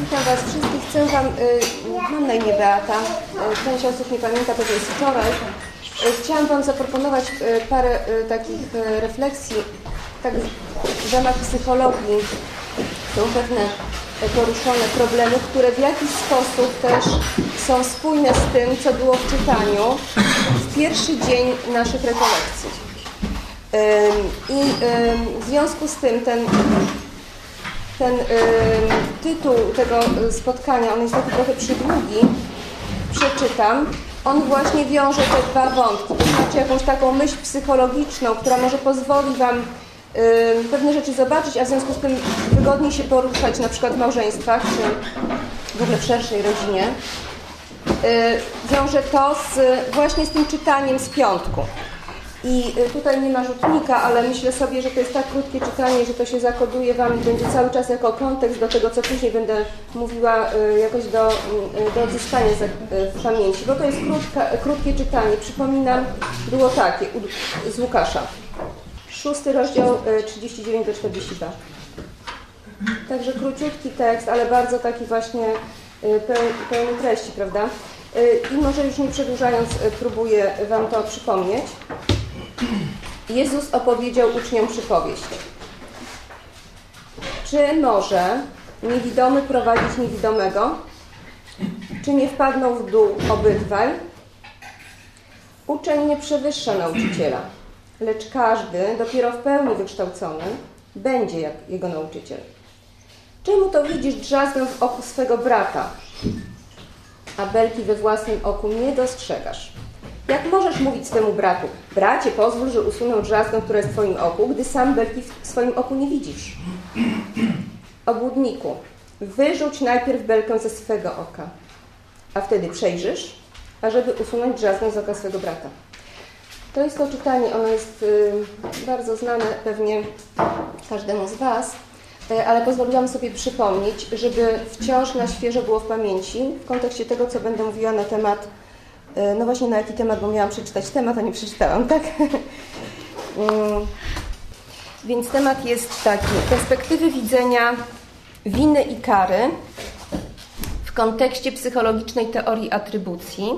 Witam Was wszystkich. Chcę Wam, y, mam na imię Beata, y, część osób nie pamięta, to jest wczoraj. Y, chciałam Wam zaproponować parę takich refleksji tak w ramach psychologii. Są pewne poruszone problemy, które w jakiś sposób też są spójne z tym, co było w czytaniu w pierwszy dzień naszych rekolekcji. I w związku z tym ten ten y, tytuł tego spotkania, on jest taki trochę przydługi, przeczytam. On właśnie wiąże te dwa wątki, to znaczy jakąś taką myśl psychologiczną, która może pozwoli Wam y, pewne rzeczy zobaczyć, a w związku z tym wygodniej się poruszać na przykład w małżeństwach, czy w ogóle w szerszej rodzinie. Y, wiąże to z, właśnie z tym czytaniem z piątku. I tutaj nie ma rzutnika, ale myślę sobie, że to jest tak krótkie czytanie, że to się zakoduje Wam i będzie cały czas jako kontekst do tego, co później będę mówiła jakoś do, do odzyskania w pamięci. Bo to jest krótka, krótkie czytanie. Przypominam, było takie z Łukasza. Szósty rozdział 39 do 42. Także króciutki tekst, ale bardzo taki właśnie pełny treści, prawda? I może już nie przedłużając, próbuję Wam to przypomnieć. Jezus opowiedział uczniom przypowieść. Czy może niewidomy prowadzić niewidomego? Czy nie wpadną w dół obydwaj? Uczeń nie przewyższa nauczyciela, lecz każdy, dopiero w pełni wykształcony, będzie jak jego nauczyciel. Czemu to widzisz drzazgę w oku swego brata, a belki we własnym oku nie dostrzegasz? Jak możesz mówić swemu bratu, bracie, pozwól, że usunę drzazgę, która jest w twoim oku, gdy sam belki w swoim oku nie widzisz? Obłudniku, wyrzuć najpierw belkę ze swego oka, a wtedy przejrzysz, ażeby usunąć drzazgę z oka swego brata. To jest to czytanie, ono jest y, bardzo znane pewnie każdemu z Was, y, ale pozwoliłam sobie przypomnieć, żeby wciąż na świeżo było w pamięci w kontekście tego, co będę mówiła na temat no właśnie na jaki temat, bo miałam przeczytać temat, a nie przeczytałam, tak? Więc temat jest taki. Perspektywy widzenia winy i kary w kontekście psychologicznej teorii atrybucji,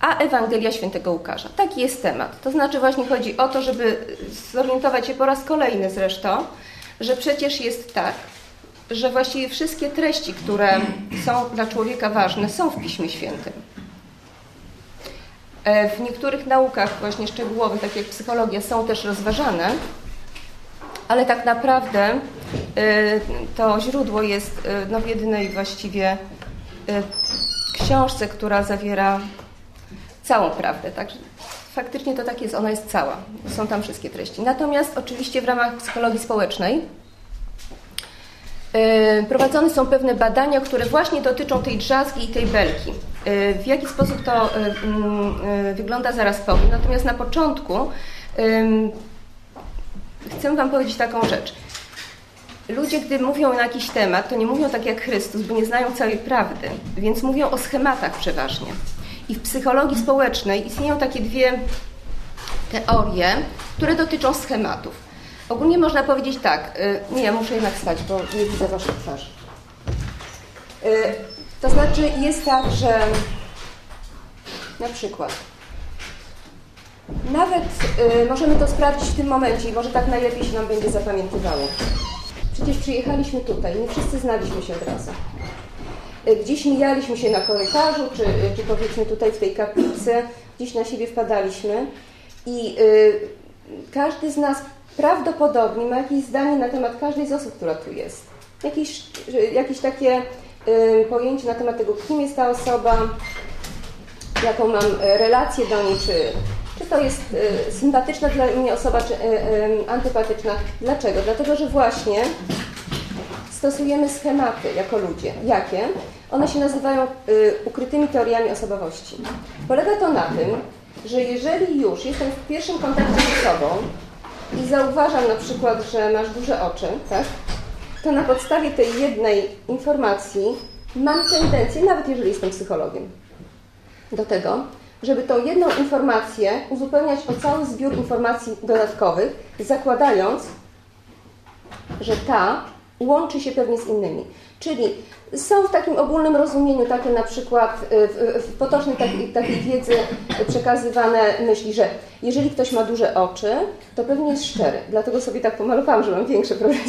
a Ewangelia Świętego Łukasza. Taki jest temat. To znaczy właśnie chodzi o to, żeby zorientować się po raz kolejny zresztą, że przecież jest tak, że właściwie wszystkie treści, które są dla człowieka ważne, są w Piśmie Świętym. W niektórych naukach właśnie szczegółowych, tak jak psychologia, są też rozważane, ale tak naprawdę to źródło jest no, w jedynej właściwie książce, która zawiera całą prawdę. Także faktycznie to tak jest, ona jest cała. Są tam wszystkie treści. Natomiast oczywiście w ramach psychologii społecznej prowadzone są pewne badania, które właśnie dotyczą tej drzazgi i tej belki. W jaki sposób to wygląda, zaraz powiem. Natomiast na początku chcę Wam powiedzieć taką rzecz. Ludzie, gdy mówią na jakiś temat, to nie mówią tak jak Chrystus, bo nie znają całej prawdy, więc mówią o schematach przeważnie. I w psychologii społecznej istnieją takie dwie teorie, które dotyczą schematów. Ogólnie można powiedzieć tak, nie, ja muszę jednak stać, bo nie widzę Waszych twarzy. To znaczy jest tak, że na przykład nawet y, możemy to sprawdzić w tym momencie i może tak najlepiej się nam będzie zapamiętywało. Przecież przyjechaliśmy tutaj, nie wszyscy znaliśmy się od razu. Y, gdzieś mijaliśmy się na korytarzu, czy, czy powiedzmy tutaj w tej kaplicy, gdzieś na siebie wpadaliśmy i y, każdy z nas prawdopodobnie ma jakieś zdanie na temat każdej z osób, która tu jest. Jakieś, jakieś takie pojęcie na temat tego, kim jest ta osoba, jaką mam relację do niej, czy, czy to jest sympatyczna dla mnie osoba, czy antypatyczna. Dlaczego? Dlatego, że właśnie stosujemy schematy jako ludzie. Jakie? One się nazywają ukrytymi teoriami osobowości. Polega to na tym, że jeżeli już jestem w pierwszym kontakcie z sobą i zauważam na przykład, że masz duże oczy, tak? to na podstawie tej jednej informacji mam tendencję, nawet jeżeli jestem psychologiem, do tego, żeby tą jedną informację uzupełniać o cały zbiór informacji dodatkowych, zakładając, że ta łączy się pewnie z innymi. Czyli są w takim ogólnym rozumieniu takie na przykład y, w, w potocznej takiej, takiej wiedzy przekazywane myśli, że jeżeli ktoś ma duże oczy, to pewnie jest szczery. Dlatego sobie tak pomalowałam, że mam większe, prawda?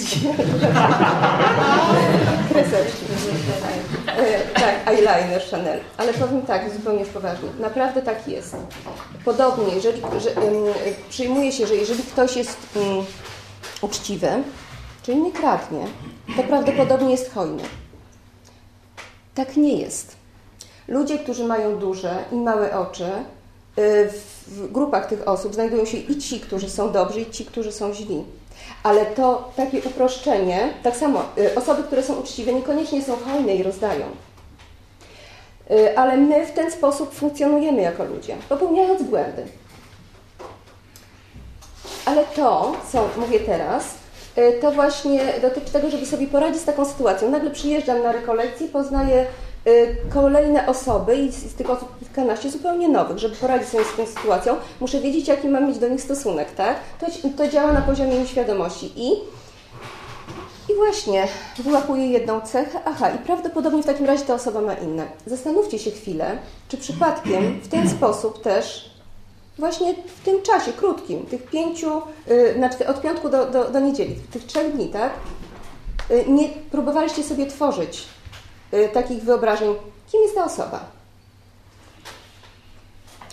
Kreseczki. Tak, eyeliner Chanel. Ale powiem tak, zupełnie już poważnie. Naprawdę tak jest. Podobnie, jeżeli że, przyjmuje się, że jeżeli ktoś jest um, uczciwy, czyli nie kradnie, to prawdopodobnie jest hojny. Tak nie jest. Ludzie, którzy mają duże i małe oczy, y, w grupach tych osób znajdują się i ci, którzy są dobrzy, i ci, którzy są źli. Ale to takie uproszczenie, tak samo y, osoby, które są uczciwe, niekoniecznie są hojne i rozdają. Y, ale my w ten sposób funkcjonujemy jako ludzie, popełniając błędy. Ale to, co mówię teraz, to właśnie dotyczy tego, żeby sobie poradzić z taką sytuacją. Nagle przyjeżdżam na rekolekcję, poznaję y, kolejne osoby i z tych osób kilkanaście zupełnie nowych, żeby poradzić sobie z tą sytuacją, muszę wiedzieć, jaki mam mieć do nich stosunek, tak? To, to działa na poziomie nieświadomości i i właśnie wyłapuję jedną cechę, aha, i prawdopodobnie w takim razie ta osoba ma inne. Zastanówcie się chwilę, czy przypadkiem w ten sposób też właśnie w tym czasie krótkim, tych pięciu, yy, znaczy od piątku do, do, do niedzieli, tych trzech dni, tak? Yy, nie próbowaliście sobie tworzyć yy, takich wyobrażeń, kim jest ta osoba.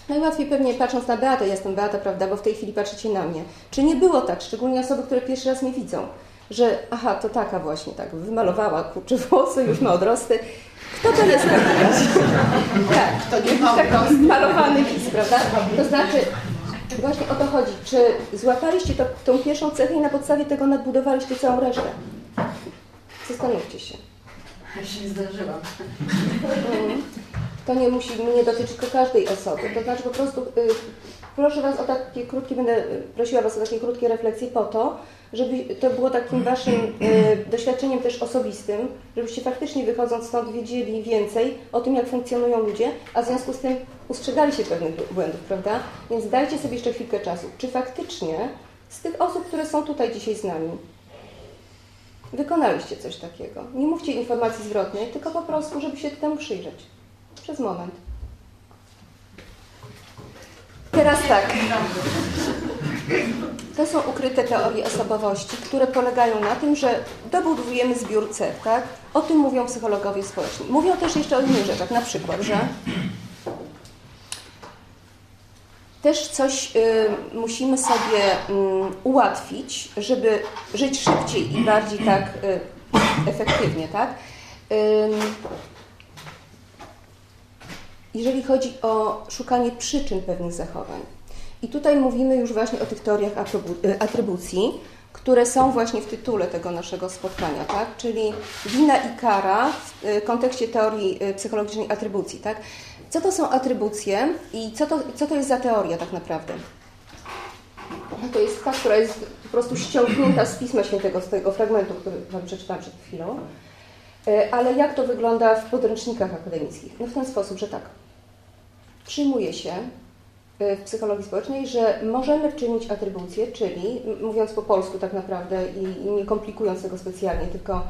Najłatwiej pewnie patrząc na Beatę, jestem Beata, prawda, bo w tej chwili patrzycie na mnie. Czy nie było tak, szczególnie osoby, które pierwszy raz mnie widzą, że aha, to taka właśnie tak, wymalowała kurcze włosy, już ma odrosty, kto to jest taki Tak, to nie ma taki malowany lis, prawda? To znaczy, właśnie o to chodzi. Czy złapaliście to, tą pierwszą cechę i na podstawie tego nadbudowaliście całą resztę? Zastanówcie się. Ja się nie zdarzyłam. To nie musi nie dotyczyć tylko każdej osoby. To znaczy po prostu y, proszę Was o takie krótkie, będę prosiła Was o takie krótkie refleksje po to, żeby to było takim Waszym y, doświadczeniem też osobistym, żebyście faktycznie wychodząc stąd wiedzieli więcej o tym, jak funkcjonują ludzie, a w związku z tym ustrzegali się pewnych błędów, prawda? Więc dajcie sobie jeszcze chwilkę czasu. Czy faktycznie z tych osób, które są tutaj dzisiaj z nami, wykonaliście coś takiego? Nie mówcie informacji zwrotnej, tylko po prostu, żeby się temu przyjrzeć. Przez moment. Teraz tak. To są ukryte teorie osobowości, które polegają na tym, że dobudujemy zbiór cech, tak? O tym mówią psychologowie społeczni. Mówią też jeszcze o innych rzeczach, na przykład, że też coś y, musimy sobie y, ułatwić, żeby żyć szybciej i bardziej tak y, efektywnie, tak? Jeżeli chodzi o szukanie przyczyn pewnych zachowań. I tutaj mówimy już właśnie o tych teoriach y, atrybucji, które są właśnie w tytule tego naszego spotkania, tak? czyli wina i kara w y, kontekście teorii y, psychologicznej atrybucji. Tak? Co to są atrybucje i co to, co to jest za teoria tak naprawdę? To jest ta, która jest po prostu ściągnięta z Pisma Świętego, z tego fragmentu, który Wam przeczytałam przed chwilą. Ale jak to wygląda w podręcznikach akademickich? No w ten sposób, że tak. Przyjmuje się w psychologii społecznej, że możemy czynić atrybucje, czyli mówiąc po polsku tak naprawdę i, nie komplikując tego specjalnie, tylko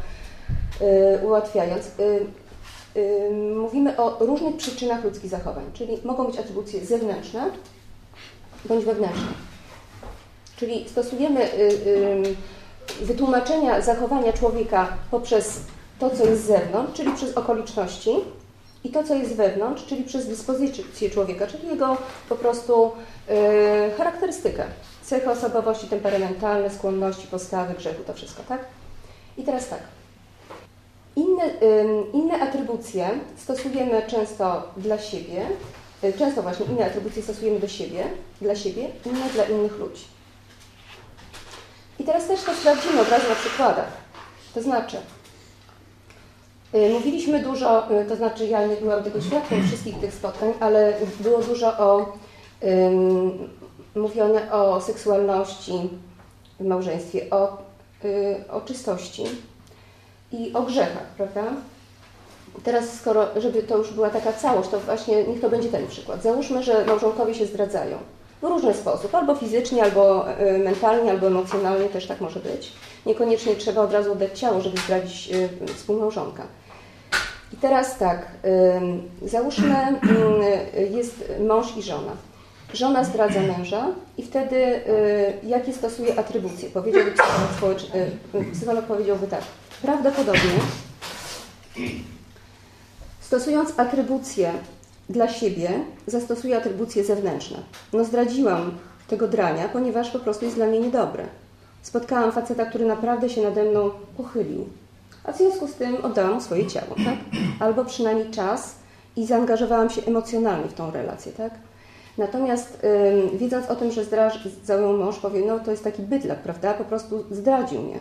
y, ułatwiając, y, y, mówimy o różnych przyczynach ludzkich zachowań, czyli mogą być atrybucje zewnętrzne bądź wewnętrzne. Czyli stosujemy wytłumaczenia zachowania człowieka poprzez to, co jest z zewnątrz, czyli przez okoliczności, i to, co jest wewnątrz, czyli przez dyspozycję człowieka, czyli jego po prostu yy, charakterystykę, cechy osobowości temperamentalne, skłonności, postawy, grzechu, to wszystko, tak? I teraz tak. Inne, inne atrybucje stosujemy często dla siebie, yy, często właśnie inne atrybucje stosujemy do siebie, dla siebie, inne dla innych ludzi. I teraz też to sprawdzimy od razu na przykładach. To znaczy, Y, mówiliśmy dużo, y, to znaczy ja nie byłam tego świadkiem wszystkich tych spotkań, ale było dużo o um, mówione o seksualności w małżeństwie, o, y, o czystości i o grzechach, prawda? Teraz, skoro, żeby to już była taka całość, to właśnie niech to będzie ten przykład. Załóżmy, że małżonkowie się zdradzają. w różny sposób, albo fizycznie, albo mentalnie, albo emocjonalnie też tak może być. Niekoniecznie trzeba od razu oddać ciało, żeby zdradzić współmałżonka. I teraz tak, załóżmy, y, jest mąż i żona. Żona zdradza męża i wtedy y, jakie stosuje atrybucje? Społecz, y, psycholog powiedziałby tak. Prawdopodobnie stosując atrybucje dla siebie, zastosuje atrybucje zewnętrzne. No zdradziłam tego drania, ponieważ po prostu jest dla mnie niedobry. Spotkałam faceta, który naprawdę się nade mną pochylił. A w związku z tym oddałam mu swoje ciało, tak? Albo przynajmniej czas i zaangażowałam się emocjonalnie w tą relację, tak? Natomiast ym, o tym, że zdradzał ją mąż, powie, no to jest taki bydlak, prawda? Po prostu zdradził mnie.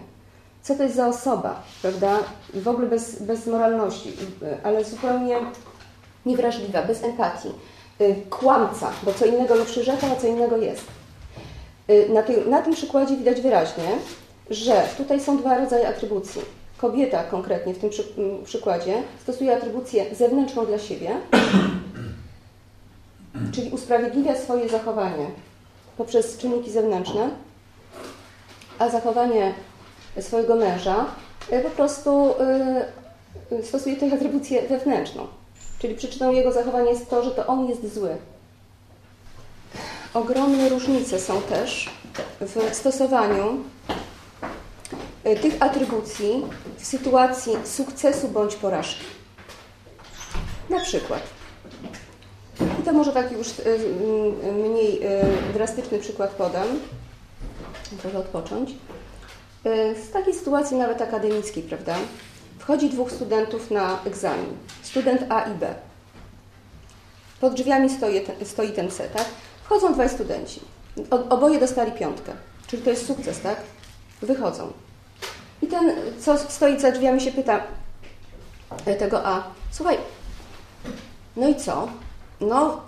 Co to jest za osoba, prawda? W ogóle bez, bez moralności, ale zupełnie niewrażliwa, bez empatii. Y, kłamca, bo co innego lub przyrzeka, a co innego jest. Y, na, tej, na tym przykładzie widać wyraźnie, że tutaj są dwa rodzaje atrybucji. Kobieta konkretnie w tym przy, przykładzie stosuje atrybucję zewnętrzną dla siebie, czyli usprawiedliwia swoje zachowanie poprzez czynniki zewnętrzne, a zachowanie swojego męża y, po prostu stosuje tutaj atrybucję wewnętrzną. Czyli przyczyną jego zachowania jest to, że to on jest zły. Ogromne różnice są też w stosowaniu y, tych atrybucji w sytuacji sukcesu bądź porażki. Na przykład, i to może taki już y, mniej drastyczny przykład podam, trochę odpocząć. Z takiej sytuacji nawet akademickiej, prawda? Wchodzi dwóch studentów na egzamin. Student A i B. Pod drzwiami stoi ten, stoi ten C, tak? Wchodzą dwaj studenci. oboje dostali piątkę. Czyli to jest sukces, tak? Wychodzą. I ten, co stoi za drzwiami, się pyta e, tego A. Słuchaj, no i co? No,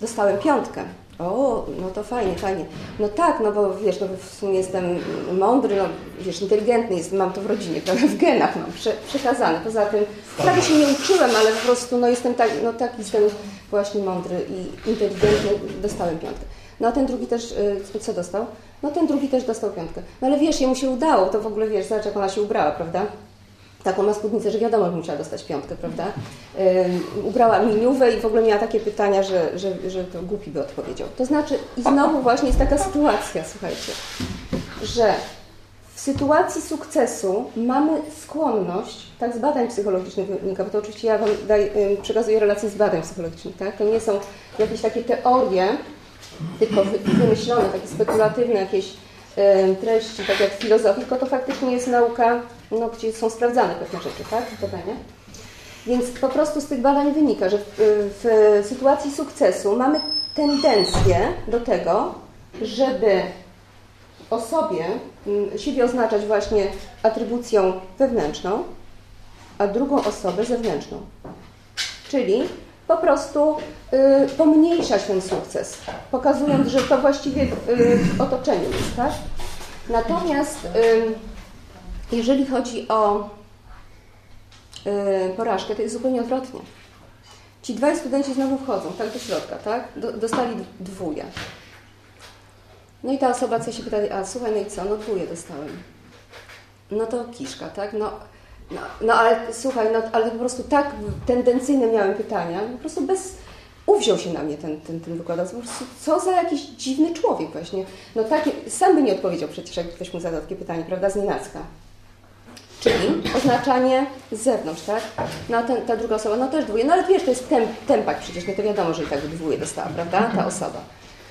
dostałem piątkę. O, no to fajnie, fajnie. No tak, no bo wiesz, no w sumie jestem mądry, no wiesz, inteligentny, jest, mam to w rodzinie, prawda, w genach mam prze, przekazane. Poza tym prawie się nie uczyłem, ale po prostu no jestem tak, no tak jestem właśnie mądry i inteligentny, dostałem piątkę. No a ten drugi też, y, co dostał? No ten drugi też dostał piątkę. No ale wiesz, jemu się udało, to w ogóle wiesz, zobacz jak ona się ubrała, prawda? taką ma spódnicę, że wiadomo, że musiała dostać piątkę, prawda? Ubrała miniówę i w ogóle miała takie pytania, że, że, że to głupi by odpowiedział. To znaczy, i znowu właśnie jest taka sytuacja, słuchajcie, że w sytuacji sukcesu mamy skłonność, tak z badań psychologicznych wynika, bo to oczywiście ja Wam daj, przekazuję relacje z badań psychologicznych, tak? To nie są jakieś takie teorie, tylko wymyślone, takie spekulatywne jakieś treści, tak jak w filozofii, tylko to faktycznie jest nauka, no, gdzie są sprawdzane pewne rzeczy, tak, badania. Więc po prostu z tych badań wynika, że w, w sytuacji sukcesu mamy tendencję do tego, żeby osobie siebie oznaczać właśnie atrybucją wewnętrzną, a drugą osobę zewnętrzną. Czyli po prostu y, pomniejszać ten sukces, pokazując, że to właściwie y, w otoczeniu jest, tak? Natomiast y, jeżeli chodzi o porażkę, to jest zupełnie odwrotnie. Ci dwaj studenci znowu wchodzą, tak do środka, tak? dostali dwóje. No i ta osoba, co się pyta, a słuchaj, no i co? No dwóje dostałem. No to kiszka, tak? No no, no ale słuchaj, no, ale po prostu tak tendencyjne miałem pytania, po prostu bez... Uwziął się na mnie ten, ten, ten wykładowca. Po prostu co za jakiś dziwny człowiek właśnie. No tak, sam by nie odpowiedział przecież, jak ktoś mu zadał takie pytanie, prawda, z nienacka. Czyli oznaczanie z zewnątrz, tak? No ten, ta druga osoba, no też dwóje. No ale wiesz, to jest temp, tempak przecież, no to wiadomo, że i tak by dwóje dostała, prawda? Ta osoba.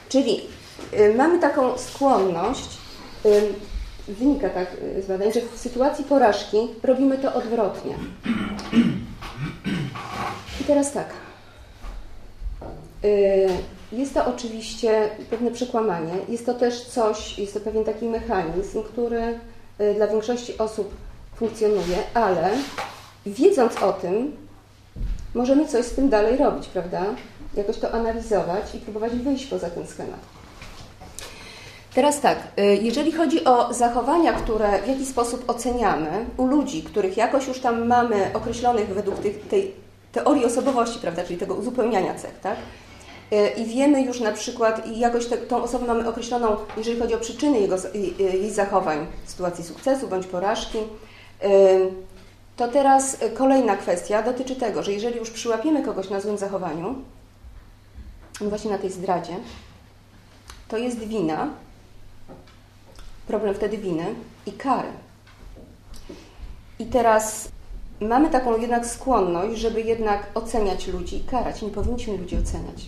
Czyli y, mamy taką skłonność y, wynika tak z badań, że w sytuacji porażki robimy to odwrotnie. I teraz tak. Y, jest to oczywiście pewne przekłamanie. Jest to też coś, jest to pewien taki mechanizm, który y, dla większości osób funkcjonuje, ale wiedząc o tym, możemy coś z tym dalej robić, prawda? Jakoś to analizować i próbować wyjść poza ten schemat. Teraz tak, y, jeżeli chodzi o zachowania, które w jakiś sposób oceniamy u ludzi, których jakoś już tam mamy określonych według tej teorii osobowości, prawda, czyli tego uzupełniania cech, tak? y, i wiemy już na przykład, i jakoś te, tą osobę mamy określoną, jeżeli chodzi o przyczyny jego, jej zachowań, sytuacji sukcesu bądź porażki, to teraz kolejna kwestia dotyczy tego, że jeżeli już przyłapiemy kogoś na złym zachowaniu, właśnie na tej zdradzie, to jest wina, problem wtedy winy i kary. I teraz mamy taką jednak skłonność, żeby jednak oceniać ludzi i karać. Nie powinniśmy ludzi oceniać.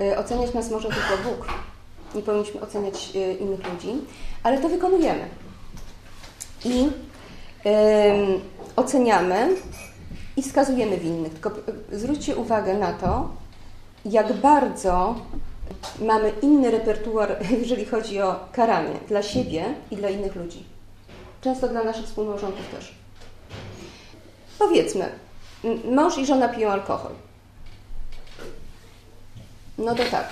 E, oceniać nas może tylko Bóg. Nie powinniśmy oceniać e, innych ludzi, ale to wykonujemy. I oceniamy i wskazujemy winnych. Tylko e, zwróćcie uwagę na to, jak bardzo mamy inny repertuar, jeżeli chodzi o karanie dla siebie i dla innych ludzi. Często dla naszych współmałżonków też. Powiedzmy, mąż i żona piją alkohol. No to tak.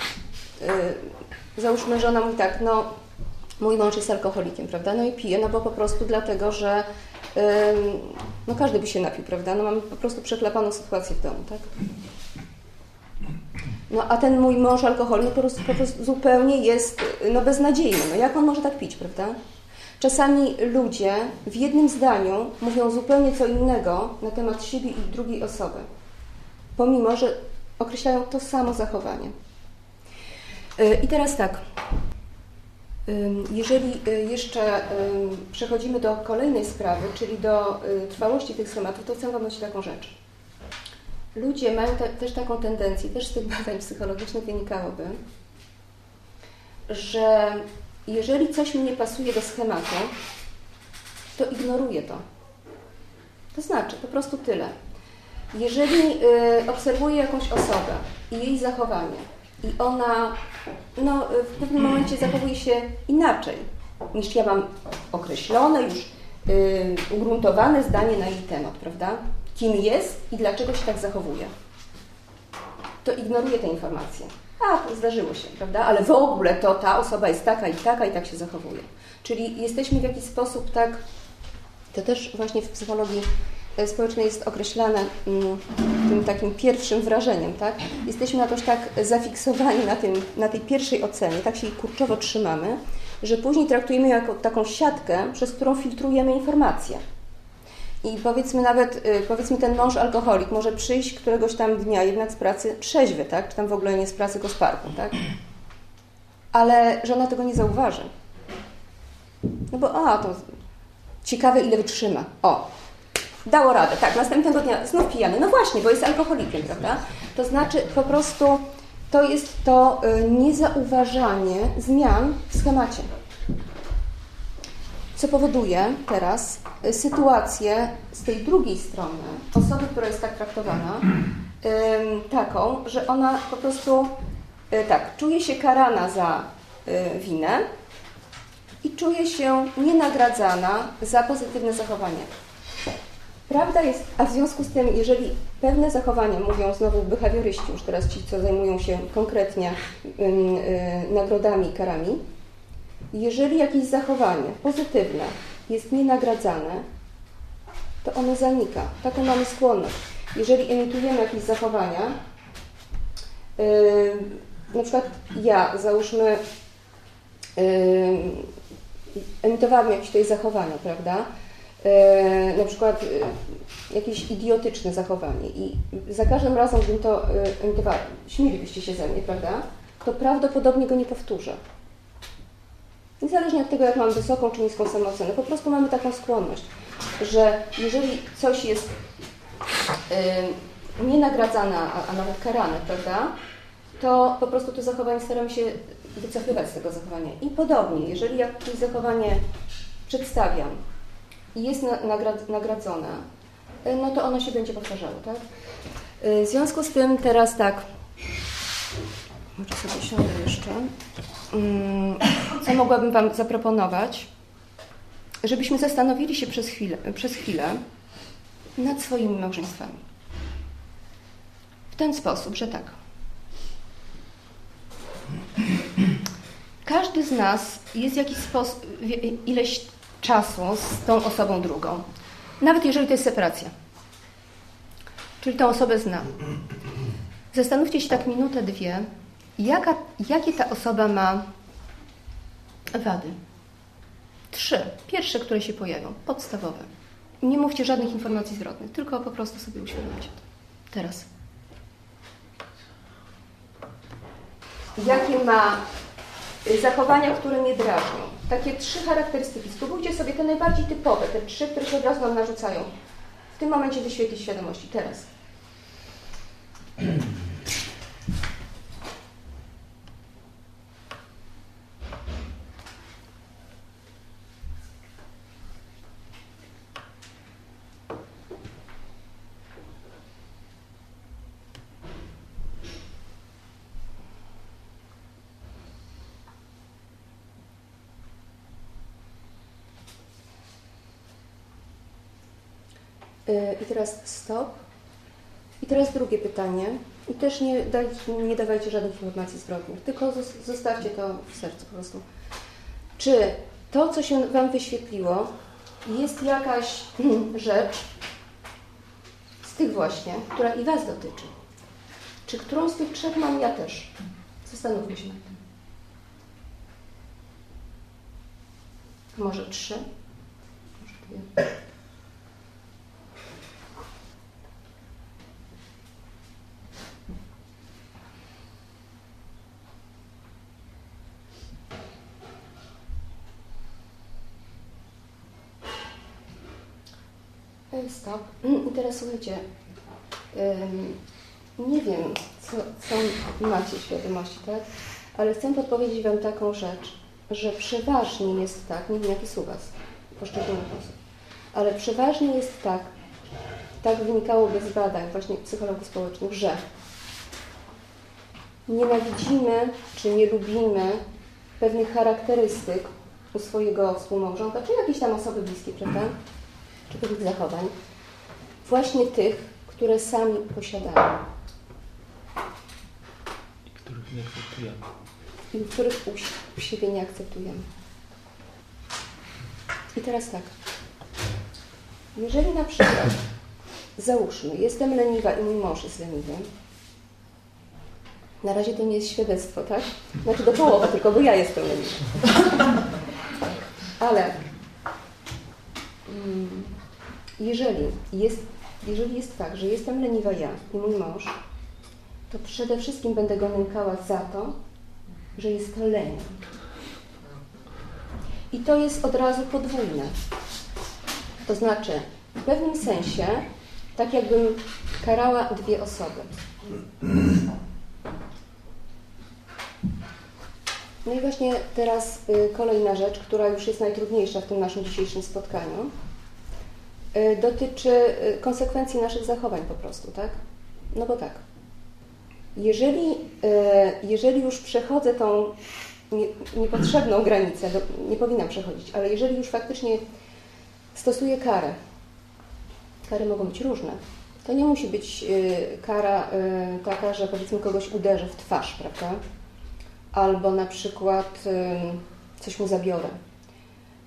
Yy, załóżmy, żona mówi tak, no mój mąż jest alkoholikiem, prawda? No i pije, no bo po prostu dlatego, że no każdy by się napił, prawda? No mamy po prostu przeklepaną sytuację w domu, tak? No a ten mój mąż alkoholikiem po prostu, po prostu zupełnie jest no, beznadziejny. No jak on może tak pić, prawda? Czasami ludzie w jednym zdaniu mówią zupełnie co innego na temat siebie i drugiej osoby, pomimo że określają to samo zachowanie. Y, I teraz tak. Jeżeli y, jeszcze przechodzimy do kolejnej sprawy, czyli do y, trwałości tych schematów, to chcę Wam taką rzecz. Ludzie mają te, też taką tendencję, też z tych badań psychologicznych wynikałoby, że jeżeli coś mi nie pasuje do schematu, to ignoruję to. To znaczy, po prostu tyle. Jeżeli y, obserwuję jakąś osobę i jej zachowanie, i ona no, w pewnym momencie zachowuje się inaczej, niż ja mam określone, już y, ugruntowane zdanie na jej temat, prawda? Kim jest i dlaczego się tak zachowuje. To ignoruję te informacje a, zdarzyło się, prawda? Ale w ogóle to ta osoba jest taka i taka i tak się zachowuje. Czyli jesteśmy w jakiś sposób tak, to też właśnie w psychologii e, społecznej jest określane mm, tym takim pierwszym wrażeniem, tak? Jesteśmy jakoś tak zafiksowani na, tym, na tej pierwszej ocenie, tak się jej kurczowo trzymamy, że później traktujemy jako taką siatkę, przez którą filtrujemy informacje. I powiedzmy nawet, y, powiedzmy ten mąż alkoholik może przyjść któregoś tam dnia jednak z pracy trzeźwy, tak? Czy tam w ogóle nie z pracy, tylko z parku, tak? Ale żona tego nie zauważy. No bo a, to ciekawe ile wytrzyma. O, dało radę, tak, następnego dnia znów pijany. No właśnie, bo jest alkoholikiem, prawda? To znaczy po prostu to jest to y, niezauważanie zmian w schemacie co powoduje teraz y, sytuację z tej drugiej strony, osoby, która jest tak traktowana, taką, że ona po prostu y, tak, czuje się karana za y, winę i czuje się nienagradzana za pozytywne zachowanie. Prawda jest, a w związku z tym, jeżeli pewne zachowania, mówią znowu behawioryści, już teraz ci, co zajmują się konkretnie nagrodami i karami, jeżeli jakieś zachowanie pozytywne jest nienagradzane, to ono zanika. Taką mamy skłonność. Jeżeli emitujemy jakieś zachowania, yy, na przykład ja, załóżmy, yy, emitowałam jakieś tutaj zachowania, prawda? Yy, na przykład yy, jakieś idiotyczne zachowanie i za każdym razem, gdybym to yy, emitowała, śmielibyście się ze mnie, prawda? To prawdopodobnie go nie powtórzę. Niezależnie od tego, jak mam wysoką czy niską samoocenę, po prostu mamy taką skłonność, że jeżeli coś jest yy, nienagradzane, a, a nawet karane, prawda, to po prostu to zachowanie staramy się wycofywać z tego zachowania. I podobnie, jeżeli jakieś zachowanie przedstawiam i jest nagradzone, y, no to ono się będzie powtarzało, tak? Y, w związku z tym teraz tak, może sobie siądę jeszcze. Mm, co mogłabym Wam zaproponować? Żebyśmy zastanowili się przez chwilę, przez chwilę nad swoimi małżeństwami. W ten sposób, że tak. Każdy z nas jest jakiś sposób, ileś czasu z tą osobą drugą. Nawet jeżeli to jest separacja. Czyli tą osobę zna. zastanówcie się tak minutę, dwie, jaka, jakie ta osoba ma wady. Trzy. Pierwsze, które się pojawią, podstawowe. Nie mówcie żadnych informacji zwrotnych, tylko po prostu sobie uświadomcie to. Teraz. Jakie ma zachowania, które mnie drażnią? Takie trzy charakterystyki. Spróbujcie sobie te najbardziej typowe, te trzy, które się od razu nam narzucają. W tym momencie wyświetlić świadomości. Teraz. I teraz stop. I teraz drugie pytanie. I też nie, daj, nie dawajcie żadnych informacji zwrotnych, tylko zos- zostawcie to w sercu po prostu. Czy to, co się Wam wyświetliło, jest jakaś rzecz z tych właśnie, która i Was dotyczy? Czy którą z tych trzech mam ja też? Zastanówmy się nad tym. Może trzy? Może dwie? Ej, Stop. I teraz słuchajcie, nie wiem, co, co macie świadomości, tak? Ale chcę podpowiedzieć Wam taką rzecz, że przeważnie jest tak, nie wiem jak jest u Was, poszczególnych osób, ale przeważnie jest tak, tak wynikałoby z badań właśnie psychologów społecznych, że nienawidzimy czy nie lubimy pewnych charakterystyk u swojego współmałżonka, czy jakiejś tam osoby bliskiej, prawda? czy pewnych zachowań, właśnie tych, które sami posiadamy których nie akceptujemy. i których u siebie nie akceptujemy. I teraz tak. Jeżeli na przykład, załóżmy, jestem leniwa i mój mąż jest leniwy, na razie to nie jest świadectwo, tak? Znaczy do połowy tylko, bo ja jestem leniwa. Ale mm, jeżeli jest, jeżeli jest tak, że jestem leniwa ja i mój mąż, to przede wszystkim będę go nękała za to, że jest leń. I to jest od razu podwójne. To znaczy, w pewnym sensie, tak jakbym karała dwie osoby. No i właśnie teraz y, kolejna rzecz, która już jest najtrudniejsza w tym naszym dzisiejszym spotkaniu, dotyczy y, konsekwencji naszych zachowań po prostu, tak? No bo tak. Jeżeli, e, jeżeli już przechodzę tą nie, niepotrzebną granicę, nie powinnam przechodzić, ale jeżeli już faktycznie stosuję karę, kary mogą być różne, to nie musi być kara taka, że powiedzmy kogoś uderzę w twarz, prawda? Albo na przykład coś mu zabiorę.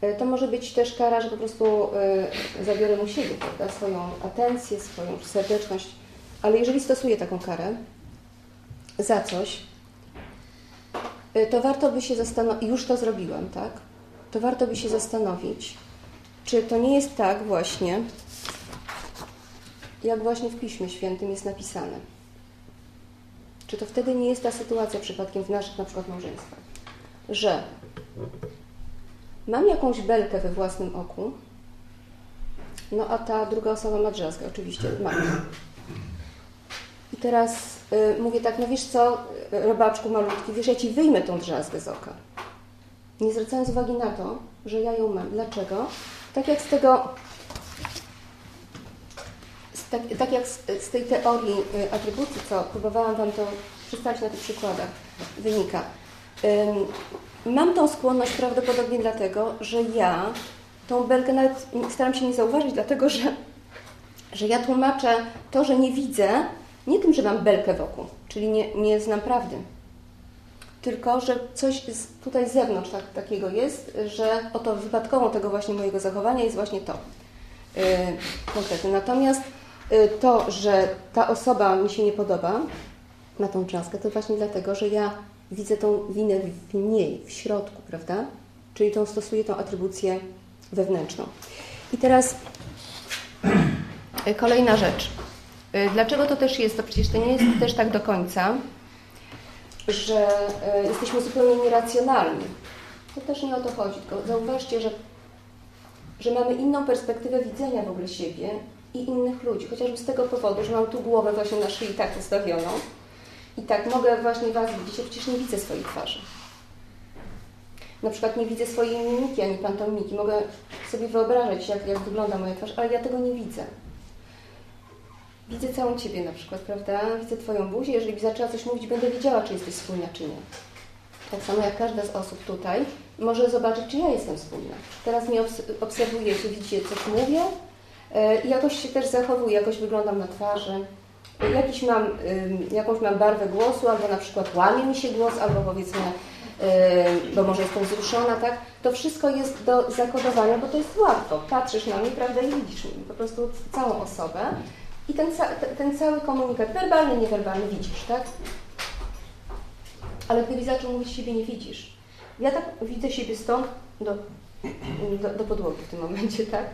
E, To może być też kara, że po prostu e, zabiorę mu siebie, prawda? Swoją atencję, swoją serdeczność. Ale jeżeli stosuję taką karę, za coś, y, to warto by się zastanowić, już to zrobiłem, tak? To warto by się zastanowić, czy to nie jest tak właśnie, jak właśnie w Piśmie Świętym jest napisane. Czy to wtedy nie jest ta sytuacja przypadkiem w naszych na przykład małżeństwach, że mam jakąś belkę we własnym oku, no a ta druga osoba ma drzazgę, oczywiście, mam. I teraz y, mówię tak, no wiesz co, robaczku malutki, wiesz, ja ci wyjmę tą drzazgę z oka. Nie zwracając uwagi na to, że ja ją mam. Dlaczego? Tak jak z tego, tak, tak jak z, z tej teorii y, atrybucji, co próbowałam Wam to przedstawić na tych przykładach, wynika. Mam tą skłonność prawdopodobnie dlatego, że ja tą belkę nawet staram się nie zauważyć, dlatego że, że ja tłumaczę to, że nie widzę, nie tym, że mam belkę wokół, czyli nie, nie znam prawdy, tylko że coś z, tutaj z zewnątrz tak, takiego jest, że oto wypadkową tego właśnie mojego zachowania jest właśnie to yy, konkretne. Natomiast yy, to, że ta osoba mi się nie podoba, na tą drzazgę, to właśnie dlatego, że ja widzę tą winę w niej, w środku, prawda? Czyli tą stosuję tą atrybucję wewnętrzną. I teraz y, kolejna rzecz. Y, Dlaczego to też jest? To przecież to nie jest też tak do końca, że y, jesteśmy zupełnie nieracjonalni. To też nie o to chodzi, tylko zauważcie, że, że mamy inną perspektywę widzenia w ogóle siebie i innych ludzi. Chociażby z tego powodu, że mam tu głowę właśnie na szyi tak ustawioną i tak mogę właśnie Was widzieć, ja przecież nie widzę swojej twarzy. Na przykład nie widzę swojej mimiki ani pantomimiki. Mogę sobie wyobrażać, jak, jak wygląda moja twarz, ale ja tego nie widzę. Widzę całą Ciebie na przykład, prawda? Widzę Twoją buzię. Jeżeli zaczęła coś mówić, będę wiedziała, czy jesteś spójna, czy nie. Tak samo jak każda z osób tutaj może zobaczyć, czy ja jestem spójna. Teraz mnie obs obserwujecie, widzicie, coś mówię yy, i jakoś się też zachowuję, jakoś wyglądam na twarzy. Jakiś mam, jakąś mam barwę głosu, albo na przykład łamie mi się głos, albo powiedzmy, bo może jestem wzruszona, tak? To wszystko jest do zakodowania, bo to jest łatwo. Patrzysz na mnie, prawda, i widzisz mnie, po prostu całą osobę. I ten, ten cały komunikat, werbalny, niewerbalny, widzisz, tak? Ale gdybyś zaczął mówić, siebie nie widzisz. Ja tak widzę siebie stąd do, do, do podłogi w tym momencie, tak?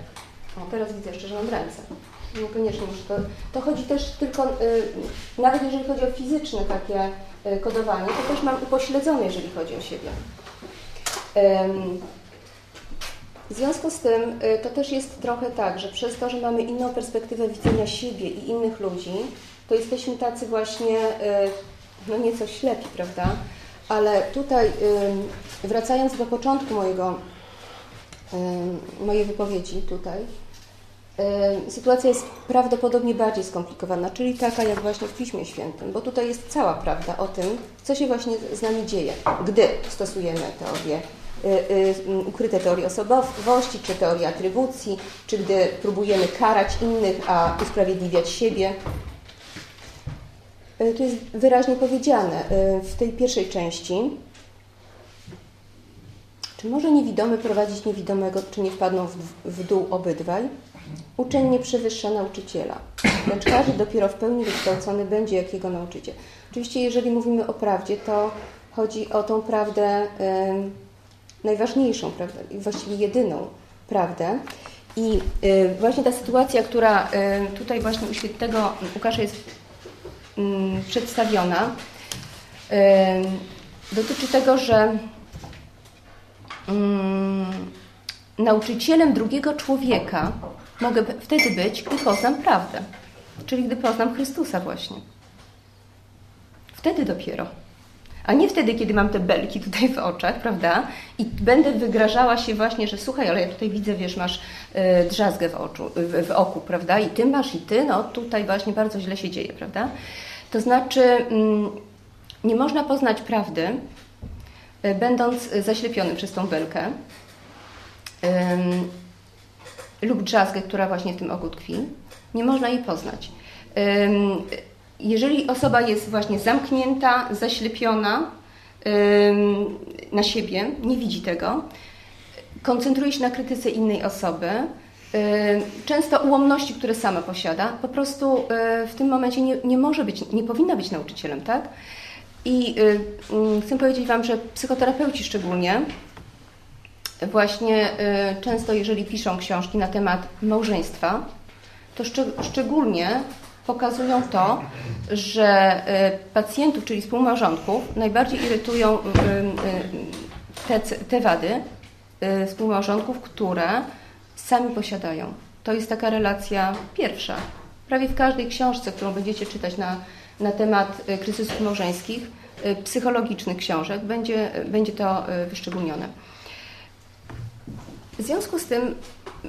O, teraz widzę jeszcze, że mam ręce. Niekoniecznie muszę to... To chodzi też tylko, y, nawet jeżeli chodzi o fizyczne takie y, kodowanie, to też mam upośledzone, jeżeli chodzi o siebie. W związku z tym y, to też jest trochę tak, że przez to, że mamy inną perspektywę widzenia siebie i innych ludzi, to jesteśmy tacy właśnie, no nieco ślepi, prawda? Ale tutaj, wracając do początku mojego, mojej wypowiedzi tutaj, sytuacja jest prawdopodobnie bardziej skomplikowana, czyli taka jak właśnie w Piśmie Świętym, bo tutaj jest cała prawda o tym, co się właśnie z nami dzieje, gdy stosujemy teorię ukryte teorie osobowości, czy teorie atrybucji, czy gdy próbujemy karać innych, a usprawiedliwiać siebie. Tu jest wyraźnie powiedziane w tej pierwszej części, czy może niewidomy prowadzić niewidomego, czy nie wpadną w dół obydwaj? Uczeń nie przewyższa nauczyciela, lecz każdy dopiero w pełni wykształcony będzie jak jego nauczyciel. Oczywiście, jeżeli mówimy o prawdzie, to chodzi o tą prawdę najważniejszą, prawda, właściwie jedyną prawdę. I y, właśnie ta sytuacja, która y, tutaj właśnie u świętego Łukasza jest y, przedstawiona, dotyczy tego, że mm, nauczycielem drugiego człowieka mogę wtedy być, gdy poznam prawdę, czyli gdy poznam Chrystusa właśnie. Wtedy dopiero a nie wtedy, kiedy mam te belki tutaj w oczach, prawda? I będę wygrażała się właśnie, że słuchaj, ale ja tutaj widzę, wiesz, masz y, drzazgę w, oczu, w, w oku, prawda? I ty masz, i ty, no tutaj właśnie bardzo źle się dzieje, prawda? To znaczy, mm, nie można poznać prawdy, y, będąc zaślepionym przez tą belkę lub drzazgę, która właśnie w tym oku tkwi. Nie można jej poznać jeżeli osoba jest właśnie zamknięta, zaślepiona na siebie, nie widzi tego, koncentruje się na krytyce innej osoby, często ułomności, które sama posiada, po prostu y, w tym momencie nie, nie może być, nie powinna być nauczycielem, tak? I y, mm, chcę powiedzieć Wam, że psychoterapeuci szczególnie, właśnie y, często jeżeli piszą książki na temat małżeństwa, to szczególnie pokazują to, że y, pacjentów, czyli współmałżonków, najbardziej irytują y, te, te wady współmałżonków, które sami posiadają. To jest taka relacja pierwsza. Prawie w każdej książce, którą będziecie czytać na, na temat kryzysów małżeńskich, psychologicznych książek, będzie, będzie to wyszczególnione. W związku z tym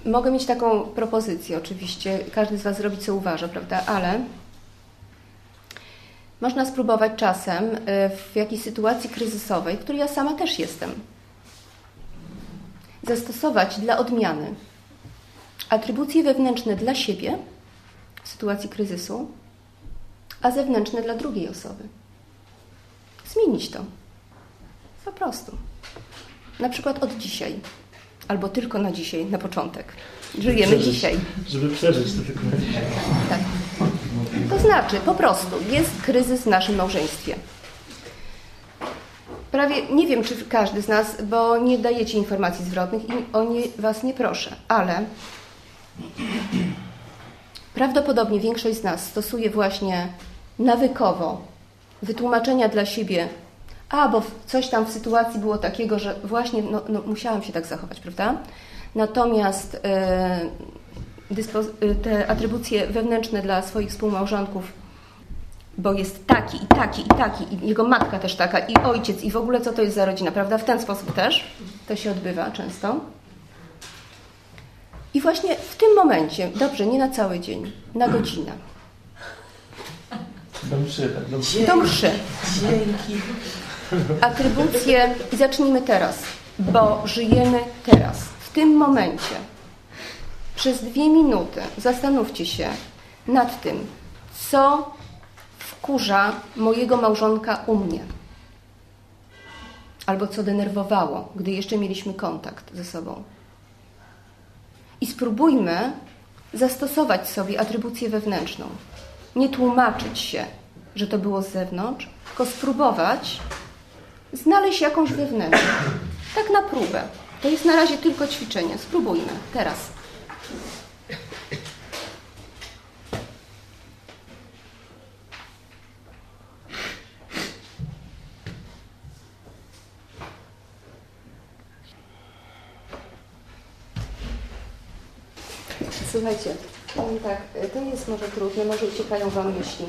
mogę mieć taką propozycję, oczywiście, każdy z Was zrobi co uważa, prawda, ale można spróbować czasem y, w jakiejś sytuacji kryzysowej, w której ja sama też jestem, zastosować dla odmiany atrybucje wewnętrzne dla siebie w sytuacji kryzysu, a zewnętrzne dla drugiej osoby. Zmienić to. Po prostu. Na przykład od dzisiaj albo tylko na dzisiaj, na początek. Żyjemy przeżyć, dzisiaj. Żeby przeżyć to tylko na dzisiaj. Tak. To znaczy, po prostu, jest kryzys w naszym małżeństwie. Prawie nie wiem, czy każdy z nas, bo nie dajecie informacji zwrotnych i o nie Was nie proszę, ale prawdopodobnie większość z nas stosuje właśnie nawykowo wytłumaczenia dla siebie, a bo coś tam w sytuacji było takiego, że właśnie no, no, musiałam się tak zachować, prawda? Natomiast e, dyspo- te atrybucje wewnętrzne dla swoich współmałżonków bo jest taki i taki i taki, i jego matka też taka, i ojciec, i w ogóle co to jest za rodzina, prawda? W ten sposób też to się odbywa często. I właśnie w tym momencie, dobrze, nie na cały dzień, na godzinę, Do mszy, tak, do mszy. do mszy, Dzięki. Atrybucje, i zacznijmy teraz, bo żyjemy teraz, w tym momencie. Przez dwie minuty zastanówcie się nad tym, co wkurza mojego małżonka u mnie. Albo co denerwowało, gdy jeszcze mieliśmy kontakt ze sobą. I spróbujmy zastosować sobie atrybucję wewnętrzną. Nie tłumaczyć się, że to było z zewnątrz, tylko spróbować znaleźć jakąś wewnętrzną. Tak na próbę. To jest na razie tylko ćwiczenie. Spróbujmy. Teraz. Słuchajcie, powiem tak, to jest może trudne, może uciekają Wam myśli,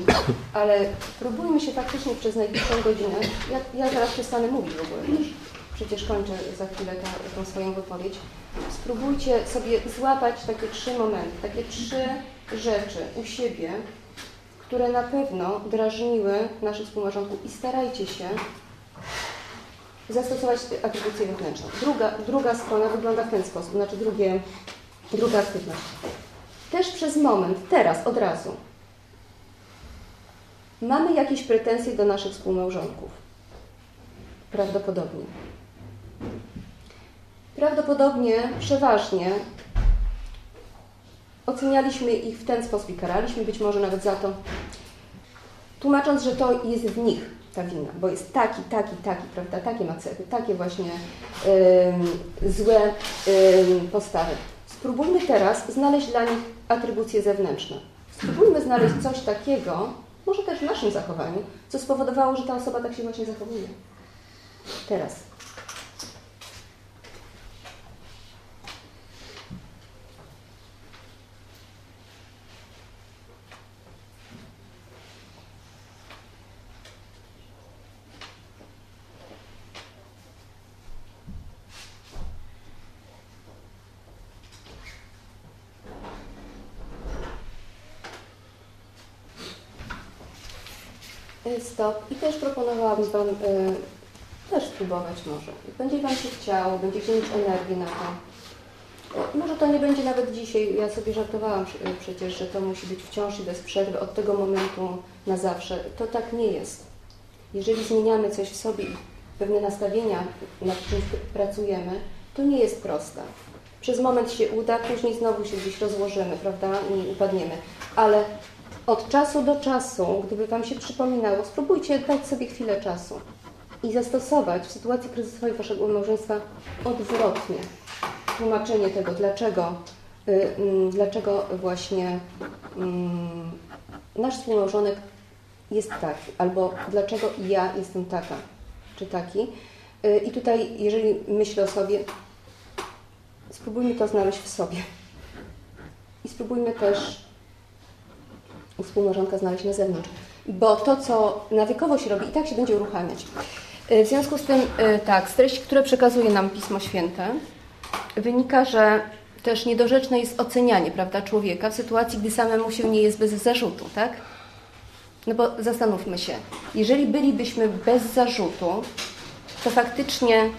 ale próbujmy się faktycznie przez najbliższą godzinę, ja, ja zaraz przestanę mówić w ogóle przecież kończę za chwilę ta, tą swoją wypowiedź, spróbujcie sobie złapać takie trzy momenty, takie trzy rzeczy u siebie, które na pewno drażniły naszych współmałżonków i starajcie się zastosować atrybucję wewnętrzną. Druga, druga strona wygląda w ten sposób, znaczy drugie, druga aktywność. Też przez moment, teraz, od razu. Mamy jakieś pretensje do naszych współmałżonków. Prawdopodobnie. Prawdopodobnie, przeważnie ocenialiśmy ich w ten sposób i karaliśmy być może nawet za to, tłumacząc, że to jest w nich ta wina, bo jest taki, taki, taki, prawda, takie ma cechy, takie właśnie ym, złe ym, postawy. Spróbujmy teraz znaleźć dla nich atrybucje zewnętrzne. Spróbujmy znaleźć coś takiego, może też w naszym zachowaniu, co spowodowało, że ta osoba tak się właśnie zachowuje. Teraz. Y, Stop. I też proponowałabym Wam y, też spróbować może. Będzie Wam się chciało, będziecie mieć energię na to. Y, Może to nie będzie nawet dzisiaj. Ja sobie żartowałam y, przecież, że to musi być wciąż i bez przerwy od tego momentu na zawsze. To tak nie jest. Jeżeli zmieniamy coś w sobie pewne nastawienia, nad czymś pracujemy, to nie jest proste. Przez moment się uda, później znowu się gdzieś rozłożymy, prawda, i upadniemy. Ale od czasu do czasu, gdyby Wam się przypominało, spróbujcie dać sobie chwilę czasu i zastosować w sytuacji kryzysowej Waszego małżeństwa odwrotnie tłumaczenie tego, dlaczego, y, mm, dlaczego właśnie mm, nasz współmałżonek jest taki, albo dlaczego ja jestem taka, czy taki. Y, I tutaj, jeżeli myślę o sobie, spróbujmy to znaleźć w sobie. I spróbujmy też u współmałżonka znaleźć na zewnątrz. Bo to, co nawykowo się robi, i tak się będzie uruchamiać. Y, W związku z tym, y, tak, z treści, które przekazuje nam Pismo Święte, wynika, że też niedorzeczne jest ocenianie prawda, człowieka w sytuacji, gdy samemu się nie jest bez zarzutu, tak? No bo zastanówmy się, jeżeli bylibyśmy bez zarzutu, to faktycznie,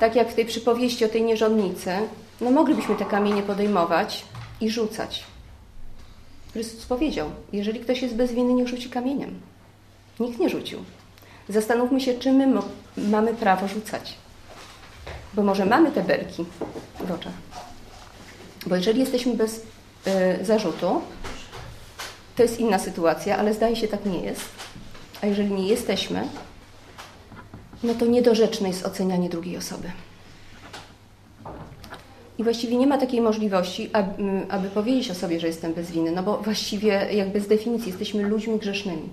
tak jak w tej przypowieści o tej nierządnicy, no moglibyśmy te kamienie podejmować i rzucać. Chrystus powiedział, jeżeli ktoś jest bez winy, niech rzuci kamieniem. Nikt nie rzucił. Zastanówmy się, czym my mamy prawo rzucać. Bo może mamy te belki w oczach. Bo jeżeli jesteśmy bez y, zarzutu, to jest inna sytuacja, ale zdaje się tak nie jest. A jeżeli nie jesteśmy, no to niedorzeczne jest ocenianie drugiej osoby. I właściwie nie ma takiej możliwości, aby, aby powiedzieć o sobie, że jestem bez winy, no bo właściwie jakby z definicji jesteśmy ludźmi grzesznymi.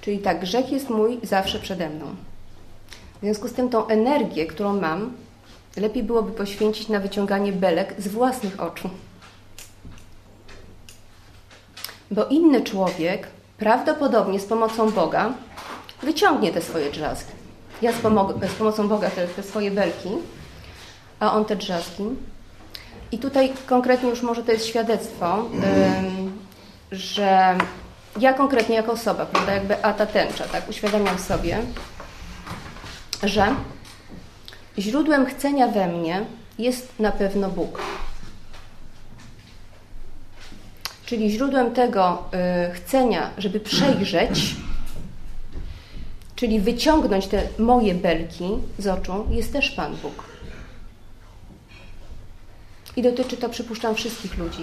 Czyli tak, grzech jest mój zawsze przede mną. W związku z tym tą energię, którą mam, lepiej byłoby poświęcić na wyciąganie belek z własnych oczu. Bo inny człowiek prawdopodobnie z pomocą Boga wyciągnie te swoje drzazgi. Ja z, z pomocą Boga te, te swoje belki, a on te drzazgi. I tutaj konkretnie już może to jest świadectwo, że ja konkretnie jako osoba, prawda, jakby Ata Tęcza, tak, uświadamiam sobie, że źródłem chcenia we mnie jest na pewno Bóg. Czyli źródłem tego y, chcenia, żeby przejrzeć, czyli wyciągnąć te moje belki z oczu, jest też Pan Bóg. I dotyczy to, przypuszczam, wszystkich ludzi.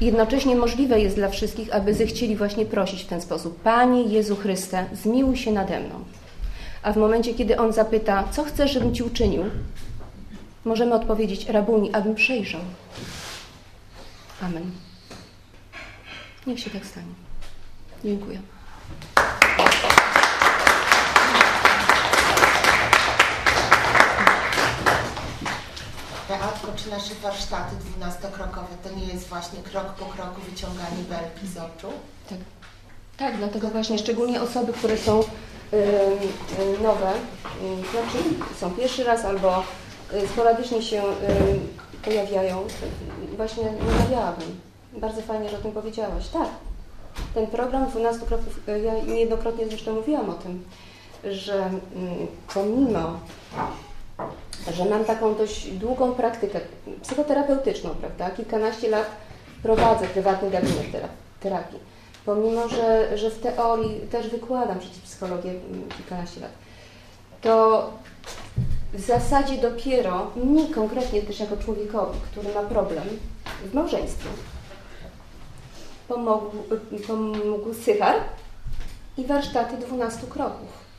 Jednocześnie możliwe jest dla wszystkich, aby zechcieli właśnie prosić w ten sposób: Panie Jezu Chryste, zmiłuj się nade mną. A w momencie, kiedy On zapyta, co chcesz, żebym Ci uczynił, możemy odpowiedzieć: Rabuni, abym przejrzał. Amen. Niech się tak stanie. Dziękuję. Czy nasze warsztaty dwunastokrokowe to nie jest właśnie krok po kroku wyciąganie belki z oczu? Tak. Tak, dlatego właśnie szczególnie osoby, które są nowe, znaczy są pierwszy raz albo sporadycznie się pojawiają, właśnie namawiałabym. Bardzo fajnie, że o tym powiedziałaś. Tak, ten program 12 kroków, ja niejednokrotnie zresztą mówiłam o tym, że pomimo że mam taką dość długą praktykę psychoterapeutyczną, prawda? Kilkanaście lat prowadzę prywatny gabinet terapii. Pomimo, że, że w teorii też wykładam przecież psychologię mm, kilkanaście lat, to w zasadzie dopiero mi konkretnie też jako człowiekowi, który ma problem w małżeństwie, pomógł, pomógł Sychar i warsztaty 12 kroków.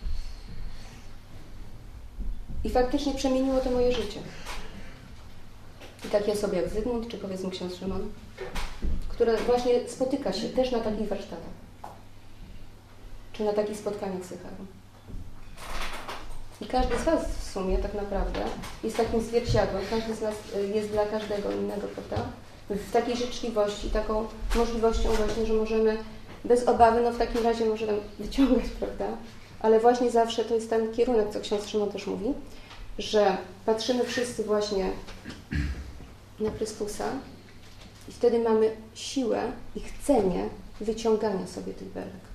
I faktycznie przemieniło to moje życie. I takie osoby jak Zygmunt, czy powiedzmy ksiądz Szymon, które właśnie spotyka się też na takich warsztatach. Czy na takich spotkaniach Sycharu. I każdy z Was w sumie tak naprawdę jest takim zwierciadłem. Każdy z nas y, jest dla każdego innego, prawda? W takiej życzliwości, taką możliwością właśnie, że możemy bez obawy, no w takim razie możemy wyciągać, prawda? Ale właśnie zawsze to jest ten kierunek, co ksiądz Szymon też mówi, że patrzymy wszyscy właśnie na Chrystusa i wtedy mamy siłę i chcenie wyciągania sobie tych belek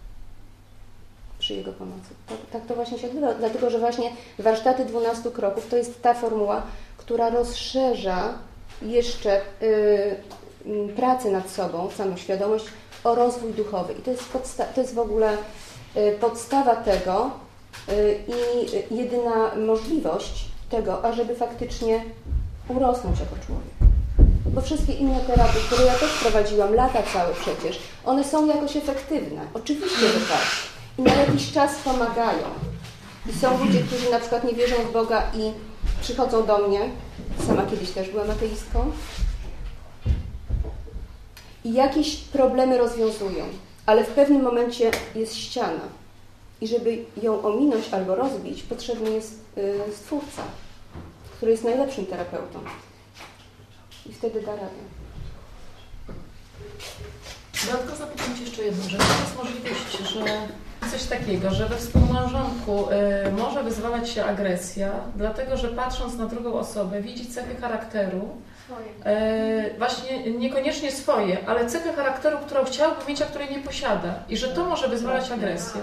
przy Jego pomocy. Tak, tak to właśnie się odbywa, dlatego że właśnie warsztaty 12 kroków to jest ta formuła, która rozszerza jeszcze y, pracę nad sobą, samoświadomość o rozwój duchowy. I to jest, to jest w ogóle podstawa tego y, i jedyna możliwość tego, ażeby faktycznie urosnąć jako człowiek. Bo wszystkie inne terapie, które ja też prowadziłam lata całe przecież, one są jakoś efektywne. Oczywiście, że tak. I na jakiś czas pomagają. I są ludzie, którzy na przykład nie wierzą w Boga i przychodzą do mnie. Sama kiedyś też byłam ateistką. I jakieś problemy rozwiązują ale w pewnym momencie jest ściana. I żeby ją ominąć albo rozbić, potrzebny jest y, stwórca, który jest najlepszym terapeutą. I wtedy da radę. Dodatkowo zapytam Cię jeszcze jedną rzecz. Jest możliwość, że coś takiego, że we współmałżonku y, może wyzwalać się agresja, dlatego że patrząc na drugą osobę widzi cechy charakteru, E, właśnie niekoniecznie swoje, ale cechę charakteru, którą chciałby mieć, a której nie posiada. I że to może wyzwalać agresję.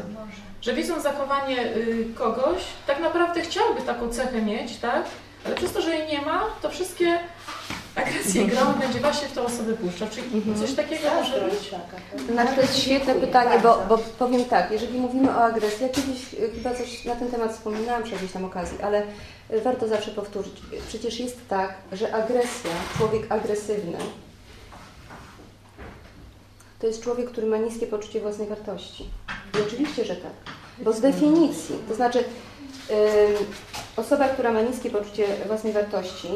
Że widząc zachowanie y, kogoś, tak naprawdę chciałby taką cechę mieć, tak? Ale przez to, że jej nie ma, to wszystkie agresje grą będzie właśnie w tą osobę puszczał. Czyli mhm. coś takiego może być? Znaczy, to jest świetne pytanie, bo, bo powiem tak, jeżeli mówimy o agresji, ja kiedyś y, chyba coś na ten temat wspominałam przy jakiejś tam okazji, ale warto zawsze powtórzyć. Przecież jest tak, że agresja, człowiek agresywny, to jest człowiek, który ma niskie poczucie własnej wartości. I oczywiście, że tak. Bo z definicji, to znaczy ym, osoba, która ma niskie poczucie własnej wartości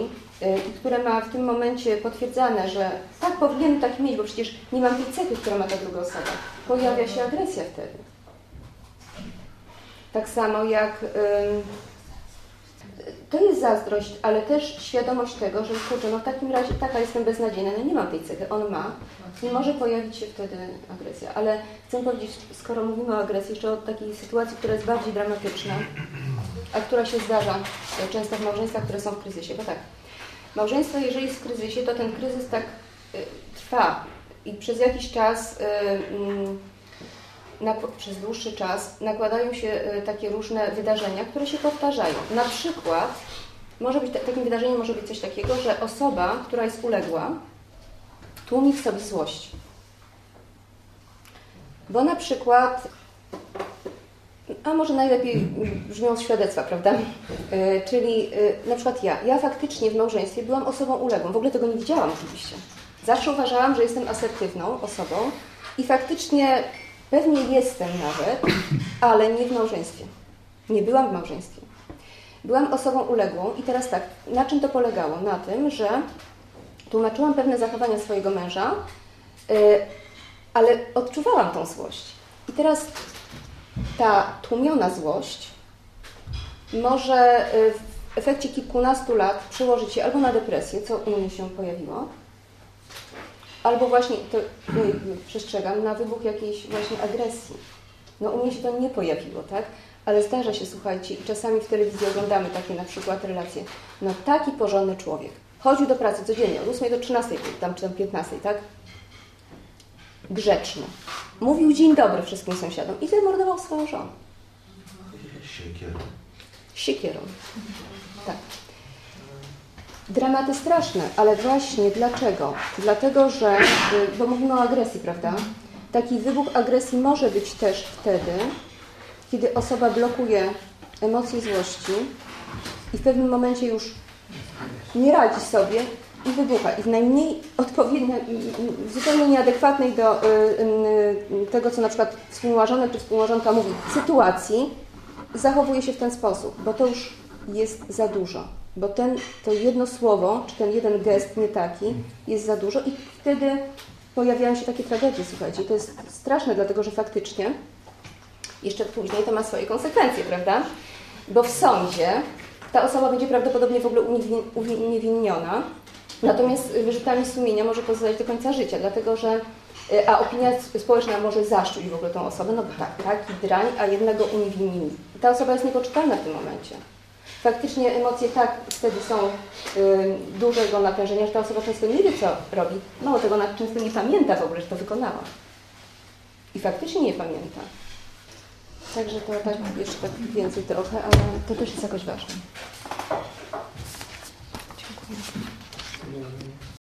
y, i która ma w tym momencie potwierdzane, że tak powinien tak mieć, bo przecież nie mam tej cechy, która ma ta druga osoba, pojawia się agresja wtedy. Tak samo jak to jest zazdrość, ale też świadomość tego, że kurczę, no w takim razie taka jestem beznadziejna, no nie mam tej cechy, on ma i może pojawić się wtedy agresja. Ale chcę powiedzieć, skoro mówimy o agresji, jeszcze o takiej sytuacji, która jest bardziej dramatyczna, a która się zdarza często w małżeństwach, które są w kryzysie, bo tak, małżeństwo jeżeli jest w kryzysie, to ten kryzys tak y, trwa i przez jakiś czas y, na, przez dłuższy czas nakładają się y, takie różne wydarzenia, które się powtarzają. Na przykład może być, takim wydarzeniem może być coś takiego, że osoba, która jest uległa, tłumi w sobie złość. Bo na przykład, a może najlepiej brzmią świadectwa, prawda? Y, czyli y, na przykład ja. Ja faktycznie w małżeństwie byłam osobą uległą. W ogóle tego nie widziałam oczywiście. Zawsze uważałam, że jestem asertywną osobą i faktycznie Pewnie jestem nawet, ale nie w małżeństwie. Nie byłam w małżeństwie. Byłam osobą uległą i teraz tak, na czym to polegało? Na tym, że tłumaczyłam pewne zachowania swojego męża, yy, ale odczuwałam tą złość. I teraz ta tłumiona złość może yy, w efekcie kilkunastu lat przełożyć się albo na depresję, co u mnie się pojawiło, albo właśnie, to y, przestrzegam, na wybuch jakiejś właśnie agresji. No u mnie się to nie pojawiło, tak? Ale zdarza się, słuchajcie, i czasami w telewizji oglądamy takie na przykład relacje. No taki porządny człowiek. Chodził do pracy codziennie od 8 do 13, tam czy tam 15, tak? Grzeczny. Mówił dzień dobry wszystkim sąsiadom i zamordował swoją żonę. Siekierą. Siekierą. Tak. Dramaty straszne, ale właśnie dlaczego? Dlatego, że, y, bo mówimy o agresji, prawda? Taki wybuch agresji może być też wtedy, kiedy osoba blokuje emocje złości i w pewnym momencie już nie radzi sobie i wybucha. I w najmniej odpowiedniej, zupełnie nieadekwatnej do y, y, tego, co na przykład współmałżonek czy współmałżonka mówi, sytuacji, zachowuje się w ten sposób, bo to już jest za dużo bo ten, to jedno słowo, czy ten jeden gest nie taki jest za dużo i wtedy pojawiają się takie tragedie, słuchajcie. To jest straszne, dlatego że faktycznie jeszcze później to ma swoje konsekwencje, prawda? Bo w sądzie ta osoba będzie prawdopodobnie w ogóle uniewinniona, natomiast wyrzutami sumienia może pozostać do końca życia, dlatego że a opinia społeczna może zaszczuć w ogóle tą osobę, no bo tak, taki drań, a jednego uniewinnili. Ta osoba jest niepoczytalna w tym momencie faktycznie emocje tak wtedy są y, dużego natężenia, że ta osoba często nie wie, co robi. Mało tego, ona często nie pamięta w ogóle, że to wykonała. I faktycznie nie pamięta. Także to tak jeszcze tak więcej trochę, ale to też jest jakoś ważne. Dziękuję. Thank you.